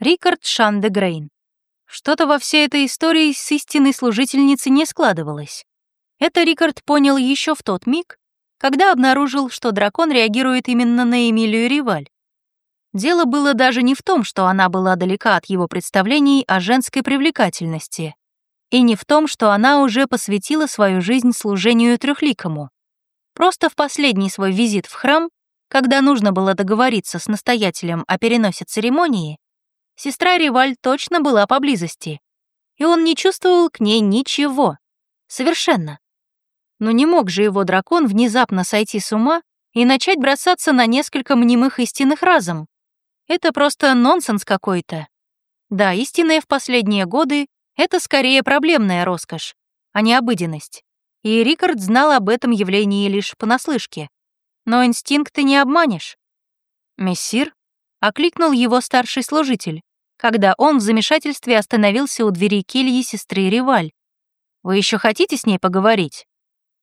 Рикард Шандегрейн. Что-то во всей этой истории с истинной служительницей не складывалось. Это Рикард понял еще в тот миг, когда обнаружил, что дракон реагирует именно на Эмилию Риваль. Дело было даже не в том, что она была далека от его представлений о женской привлекательности, и не в том, что она уже посвятила свою жизнь служению трехликому. Просто в последний свой визит в храм, когда нужно было договориться с настоятелем о переносе церемонии, сестра Риваль точно была поблизости, и он не чувствовал к ней ничего. Совершенно. Но не мог же его дракон внезапно сойти с ума и начать бросаться на несколько мнимых истинных разом. Это просто нонсенс какой-то. Да, истинные в последние годы — это скорее проблемная роскошь, а не обыденность. И Рикард знал об этом явлении лишь понаслышке. Но инстинкты не обманешь. «Мессир?» — окликнул его старший служитель, когда он в замешательстве остановился у двери кельи сестры Риваль. «Вы еще хотите с ней поговорить?»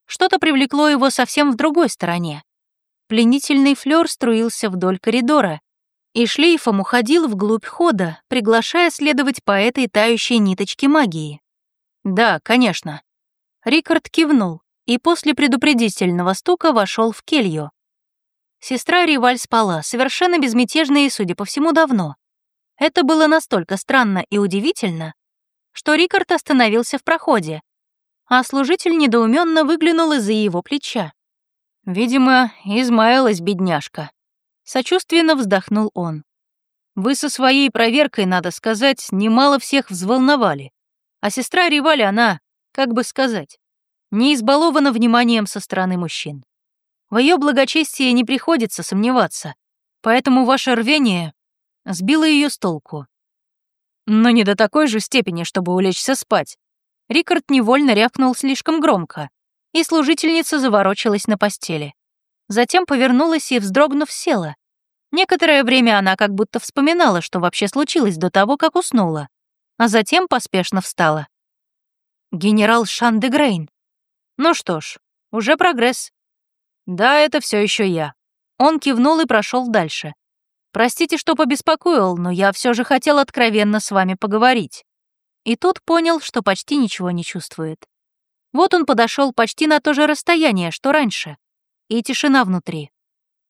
Что-то привлекло его совсем в другой стороне. Пленительный флёр струился вдоль коридора и шлейфом уходил вглубь хода, приглашая следовать по этой тающей ниточке магии. «Да, конечно». Рикард кивнул и после предупредительного стука вошел в келью. Сестра Риваль спала, совершенно безмятежно и, судя по всему, давно. Это было настолько странно и удивительно, что Рикард остановился в проходе, а служитель недоуменно выглянул из-за его плеча. Видимо, измаялась бедняжка. Сочувственно вздохнул он. Вы со своей проверкой, надо сказать, немало всех взволновали. А сестра Ривали, она, как бы сказать, не избалована вниманием со стороны мужчин. В ее благочестии не приходится сомневаться, поэтому ваше рвение сбило ее с толку. Но не до такой же степени, чтобы улечься спать. Рикард невольно рявкнул слишком громко, и служительница заворочилась на постели. Затем повернулась и, вздрогнув, села. Некоторое время она как будто вспоминала, что вообще случилось до того, как уснула, а затем поспешно встала. «Генерал Шандегрейн. Ну что ж, уже прогресс. Да, это все еще я». Он кивнул и прошел дальше. «Простите, что побеспокоил, но я все же хотел откровенно с вами поговорить». И тут понял, что почти ничего не чувствует. Вот он подошел почти на то же расстояние, что раньше. И тишина внутри.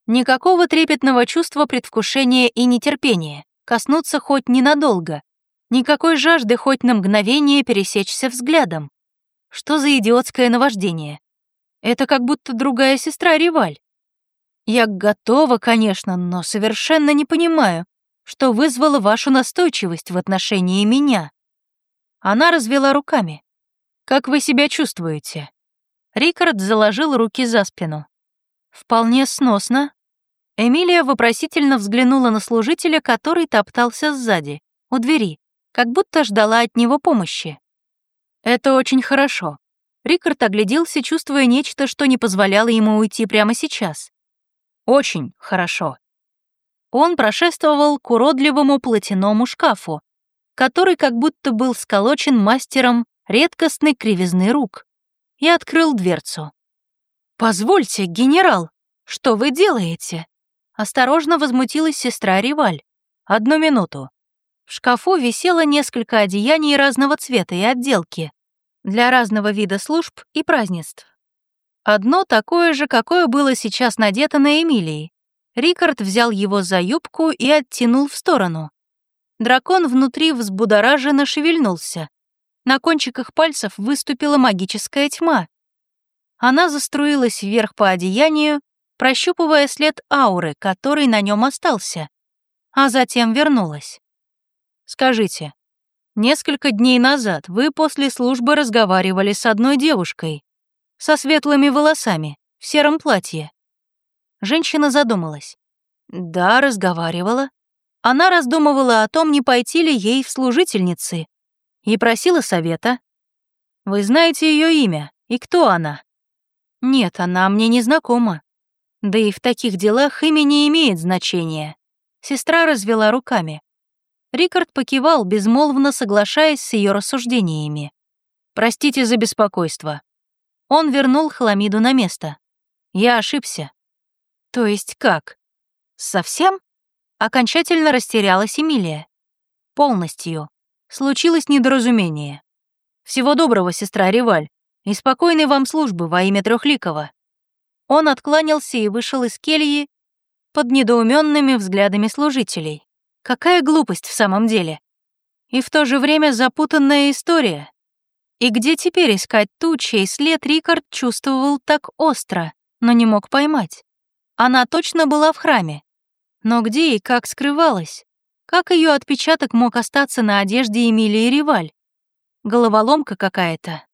Никакого трепетного чувства предвкушения и нетерпения, коснуться хоть ненадолго. Никакой жажды хоть на мгновение пересечься взглядом. Что за идиотское наваждение? Это как будто другая сестра Риваль. Я готова, конечно, но совершенно не понимаю, что вызвало вашу настойчивость в отношении меня. Она развела руками. «Как вы себя чувствуете?» Рикард заложил руки за спину. «Вполне сносно». Эмилия вопросительно взглянула на служителя, который топтался сзади, у двери, как будто ждала от него помощи. «Это очень хорошо». Рикард огляделся, чувствуя нечто, что не позволяло ему уйти прямо сейчас. «Очень хорошо». Он прошествовал к уродливому платяному шкафу, который как будто был сколочен мастером редкостной кривизны рук, и открыл дверцу. «Позвольте, генерал, что вы делаете?» Осторожно возмутилась сестра Риваль. «Одну минуту». В шкафу висело несколько одеяний разного цвета и отделки для разного вида служб и празднеств. Одно такое же, какое было сейчас надето на Эмилии. Рикард взял его за юбку и оттянул в сторону. Дракон внутри взбудораженно шевельнулся. На кончиках пальцев выступила магическая тьма. Она заструилась вверх по одеянию, прощупывая след ауры, который на нем остался, а затем вернулась. «Скажите, несколько дней назад вы после службы разговаривали с одной девушкой, со светлыми волосами, в сером платье?» Женщина задумалась. «Да, разговаривала. Она раздумывала о том, не пойти ли ей в служительницы, и просила совета. «Вы знаете ее имя, и кто она?» «Нет, она мне не знакома. Да и в таких делах имя не имеет значения». Сестра развела руками. Рикард покивал, безмолвно соглашаясь с ее рассуждениями. «Простите за беспокойство». Он вернул хламиду на место. «Я ошибся». «То есть как? Совсем?» Окончательно растерялась Эмилия. Полностью. Случилось недоразумение. Всего доброго, сестра Реваль, и спокойной вам службы во имя Трехликова. Он откланялся и вышел из кельи под недоуменными взглядами служителей. Какая глупость в самом деле. И в то же время запутанная история. И где теперь искать ту, чей след Рикард чувствовал так остро, но не мог поймать? Она точно была в храме. Но где и как скрывалась? Как ее отпечаток мог остаться на одежде Эмилии Риваль? Головоломка какая-то.